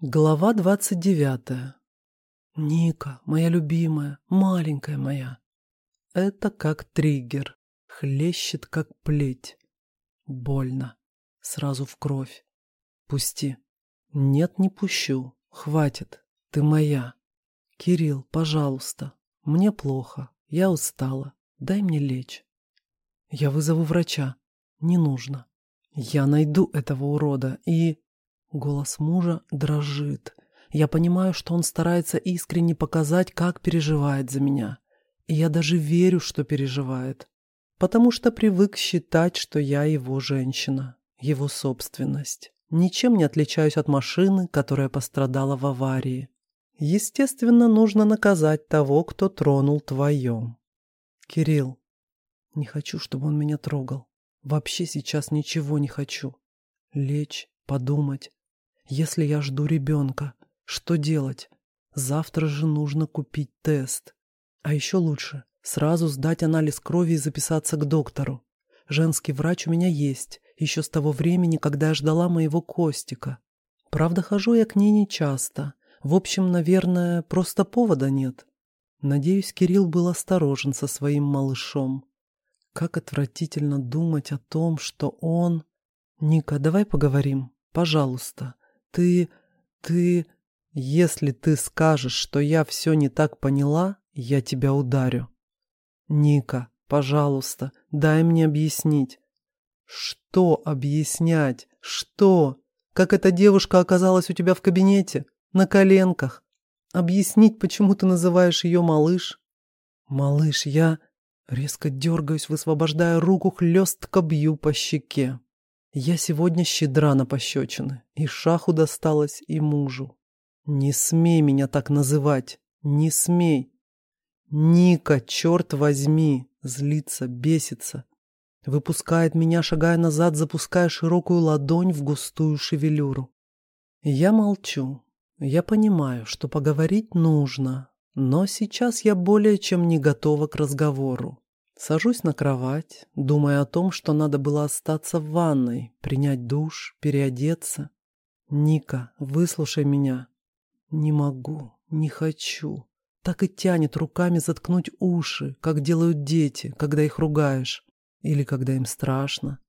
Глава двадцать девятая. Ника, моя любимая, маленькая моя. Это как триггер, хлещет как плеть. Больно. Сразу в кровь. Пусти. Нет, не пущу. Хватит. Ты моя. Кирилл, пожалуйста. Мне плохо. Я устала. Дай мне лечь. Я вызову врача. Не нужно. Я найду этого урода и... Голос мужа дрожит. Я понимаю, что он старается искренне показать, как переживает за меня. И я даже верю, что переживает. Потому что привык считать, что я его женщина, его собственность. Ничем не отличаюсь от машины, которая пострадала в аварии. Естественно, нужно наказать того, кто тронул твое. Кирилл, не хочу, чтобы он меня трогал. Вообще сейчас ничего не хочу. Лечь, подумать, если я жду ребенка, что делать? Завтра же нужно купить тест. А еще лучше сразу сдать анализ крови и записаться к доктору. Женский врач у меня есть, еще с того времени, когда я ждала моего Костика. Правда, хожу я к ней нечасто. В общем, наверное, просто повода нет. Надеюсь, Кирилл был осторожен со своим малышом. Как отвратительно думать о том, что он... Ника, давай поговорим, пожалуйста. Ты... ты... Если ты скажешь, что я все не так поняла, я тебя ударю. Ника, пожалуйста, дай мне объяснить. Что объяснять? Что? Как эта девушка оказалась у тебя в кабинете? На коленках? Объяснить, почему ты называешь ее малыш? Малыш, я... Резко дергаюсь, высвобождая руку, хлестко бью по щеке. Я сегодня щедра на пощечины, и шаху досталось, и мужу. Не смей меня так называть, не смей. Ника, черт возьми, злится, бесится. Выпускает меня, шагая назад, запуская широкую ладонь в густую шевелюру. Я молчу. Я понимаю, что поговорить нужно, но сейчас я более чем не готова к разговору. Сажусь на кровать, думая о том, что надо было остаться в ванной, принять душ, переодеться. «Ника, выслушай меня». «Не могу, не хочу». Так и тянет руками заткнуть уши, как делают дети, когда их ругаешь. Или когда им страшно.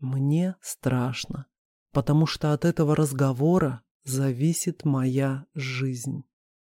Мне страшно, потому что от этого разговора зависит моя жизнь.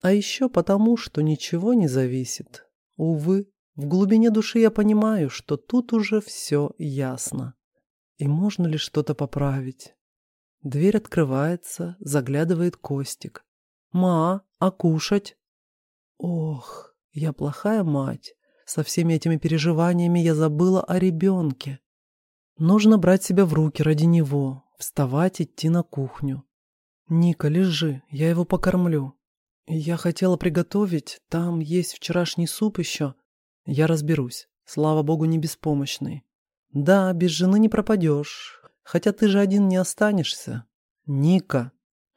А еще потому, что ничего не зависит. Увы, в глубине души я понимаю, что тут уже все ясно. И можно ли что-то поправить? Дверь открывается, заглядывает Костик. «Ма, а кушать?» Ох, я плохая мать. Со всеми этими переживаниями я забыла о ребенке. Нужно брать себя в руки ради него, вставать, идти на кухню. «Ника, лежи, я его покормлю. Я хотела приготовить, там есть вчерашний суп еще, я разберусь. Слава богу, не беспомощный. Да, без жены не пропадешь. Хотя ты же один не останешься. Ника.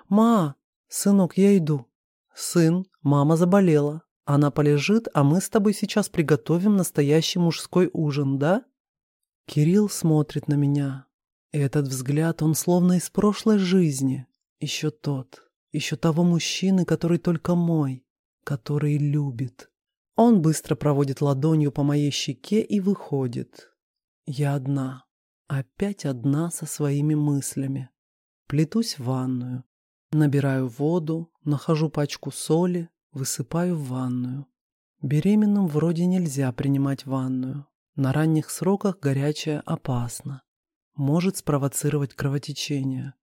Ма, сынок, я иду. Сын, мама заболела. Она полежит, а мы с тобой сейчас приготовим настоящий мужской ужин, да? Кирилл смотрит на меня. Этот взгляд, он словно из прошлой жизни. Еще тот, еще того мужчины, который только мой, который любит. Он быстро проводит ладонью по моей щеке и выходит. Я одна. Опять одна со своими мыслями. Плетусь в ванную. Набираю воду, нахожу пачку соли, высыпаю в ванную. Беременным вроде нельзя принимать ванную. На ранних сроках горячая опасно. Может спровоцировать кровотечение.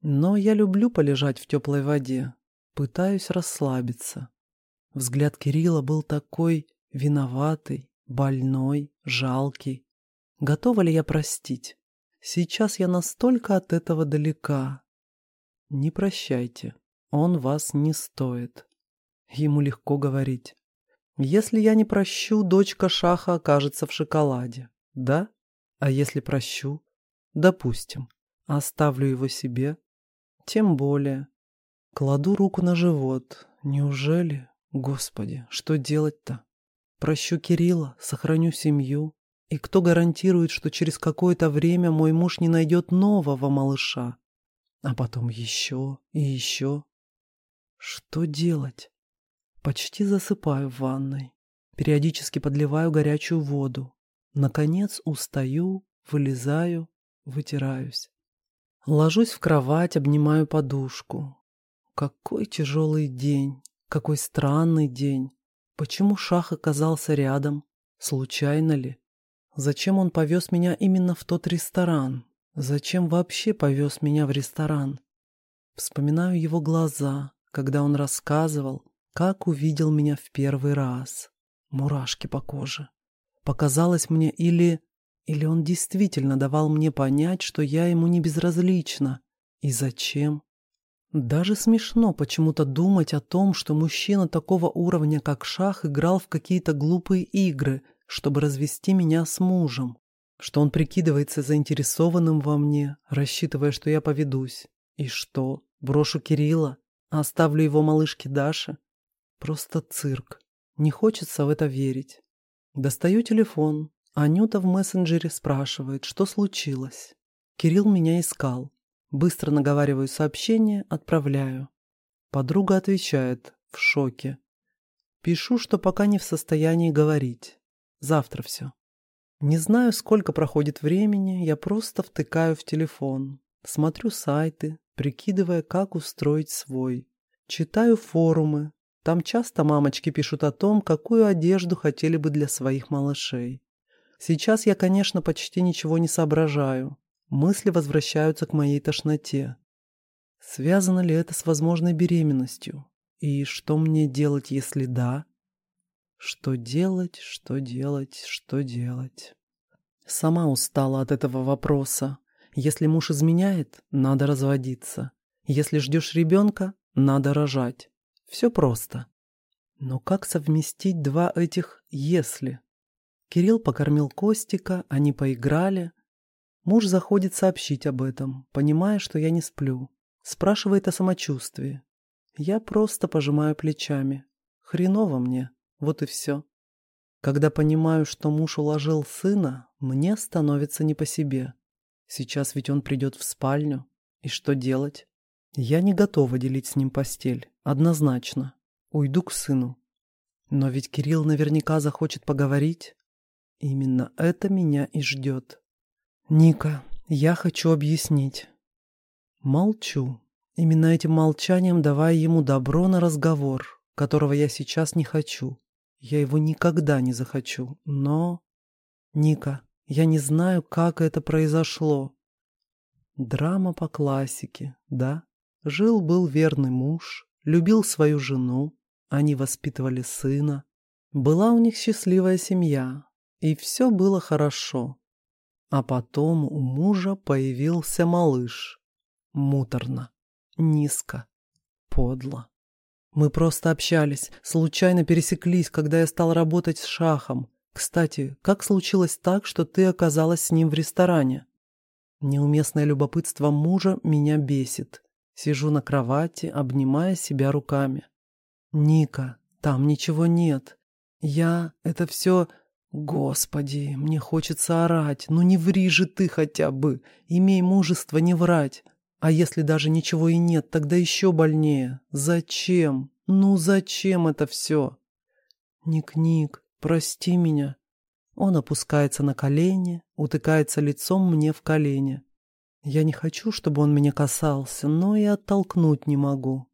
Но я люблю полежать в теплой воде. Пытаюсь расслабиться. Взгляд Кирилла был такой виноватый, больной, жалкий. Готова ли я простить? Сейчас я настолько от этого далека. Не прощайте, он вас не стоит. Ему легко говорить. Если я не прощу, дочка Шаха окажется в шоколаде. Да? А если прощу? Допустим. Оставлю его себе? Тем более. Кладу руку на живот. Неужели Господи, что делать-то? Прощу Кирилла, сохраню семью. И кто гарантирует, что через какое-то время мой муж не найдет нового малыша? А потом еще и еще. Что делать? Почти засыпаю в ванной. Периодически подливаю горячую воду. Наконец устаю, вылезаю, вытираюсь. Ложусь в кровать, обнимаю подушку. Какой тяжелый день, какой странный день. Почему Шах оказался рядом? Случайно ли? Зачем он повез меня именно в тот ресторан? Зачем вообще повез меня в ресторан? Вспоминаю его глаза, когда он рассказывал, как увидел меня в первый раз. Мурашки по коже. Показалось мне или... Или он действительно давал мне понять, что я ему не безразлична. И зачем? Даже смешно почему-то думать о том, что мужчина такого уровня, как Шах, играл в какие-то глупые игры, чтобы развести меня с мужем. Что он прикидывается заинтересованным во мне, рассчитывая, что я поведусь. И что? Брошу Кирилла? Оставлю его малышке Даше? Просто цирк. Не хочется в это верить. Достаю телефон. Анюта в мессенджере спрашивает, что случилось. Кирилл меня искал. Быстро наговариваю сообщение, отправляю. Подруга отвечает, в шоке. Пишу, что пока не в состоянии говорить. Завтра все. Не знаю, сколько проходит времени, я просто втыкаю в телефон. Смотрю сайты, прикидывая, как устроить свой. Читаю форумы, там часто мамочки пишут о том, какую одежду хотели бы для своих малышей. Сейчас я, конечно, почти ничего не соображаю. Мысли возвращаются к моей тошноте. Связано ли это с возможной беременностью? И что мне делать, если да? Что делать, что делать, что делать? Сама устала от этого вопроса. Если муж изменяет, надо разводиться. Если ждешь ребенка, надо рожать. Все просто. Но как совместить два этих «если»? Кирилл покормил Костика, они поиграли. Муж заходит сообщить об этом, понимая, что я не сплю. Спрашивает о самочувствии. Я просто пожимаю плечами. Хреново мне, вот и все. Когда понимаю, что муж уложил сына, мне становится не по себе. Сейчас ведь он придет в спальню. И что делать? Я не готова делить с ним постель. Однозначно. Уйду к сыну. Но ведь Кирилл наверняка захочет поговорить. Именно это меня и ждет. Ника, я хочу объяснить. Молчу. Именно этим молчанием давая ему добро на разговор, которого я сейчас не хочу. Я его никогда не захочу. Но... Ника, я не знаю, как это произошло. Драма по классике, да? Жил-был верный муж, любил свою жену, они воспитывали сына. Была у них счастливая семья, и все было хорошо. А потом у мужа появился малыш. Муторно, низко, подло. Мы просто общались, случайно пересеклись, когда я стал работать с Шахом. Кстати, как случилось так, что ты оказалась с ним в ресторане? Неуместное любопытство мужа меня бесит. Сижу на кровати, обнимая себя руками. «Ника, там ничего нет. Я... Это все... Господи, мне хочется орать. Ну не ври же ты хотя бы. Имей мужество не врать. А если даже ничего и нет, тогда еще больнее. Зачем? Ну зачем это все? Ник-Ник, прости меня. Он опускается на колени, утыкается лицом мне в колени. Я не хочу, чтобы он меня касался, но и оттолкнуть не могу.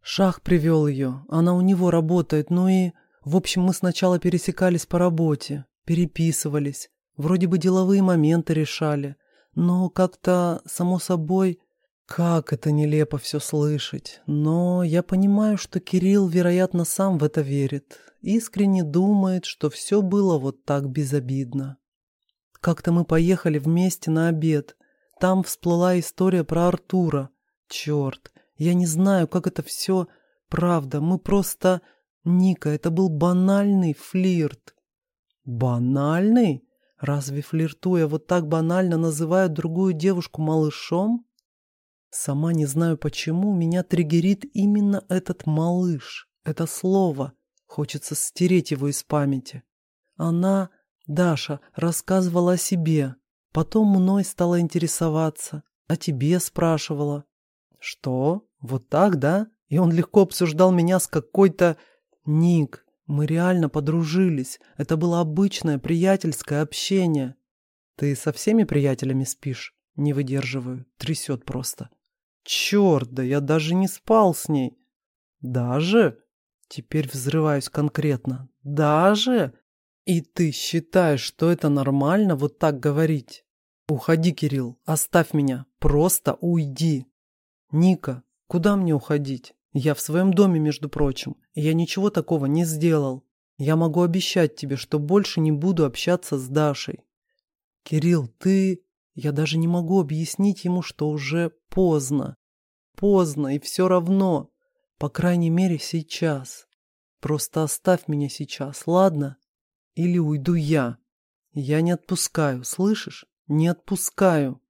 Шах привел ее, она у него работает, ну и... В общем, мы сначала пересекались по работе, переписывались, вроде бы деловые моменты решали, но как-то, само собой, как это нелепо все слышать. Но я понимаю, что Кирилл, вероятно, сам в это верит, искренне думает, что все было вот так безобидно. Как-то мы поехали вместе на обед, там всплыла история про Артура. Черт, я не знаю, как это все правда. Мы просто... Ника, это был банальный флирт. Банальный? Разве флиртуя вот так банально называют другую девушку малышом? Сама не знаю почему, меня триггерит именно этот малыш, это слово. Хочется стереть его из памяти. Она, Даша, рассказывала о себе. Потом мной стала интересоваться, а тебе спрашивала. Что? Вот так, да? И он легко обсуждал меня с какой-то... Ник, мы реально подружились. Это было обычное приятельское общение. Ты со всеми приятелями спишь? Не выдерживаю. Трясет просто. Черт, да я даже не спал с ней. Даже? Теперь взрываюсь конкретно. Даже? И ты считаешь, что это нормально вот так говорить? Уходи, Кирилл, оставь меня. Просто уйди. Ника, куда мне уходить? Я в своем доме, между прочим, и я ничего такого не сделал. Я могу обещать тебе, что больше не буду общаться с Дашей. Кирилл, ты... Я даже не могу объяснить ему, что уже поздно. Поздно, и все равно. По крайней мере, сейчас. Просто оставь меня сейчас, ладно? Или уйду я. Я не отпускаю, слышишь? Не отпускаю.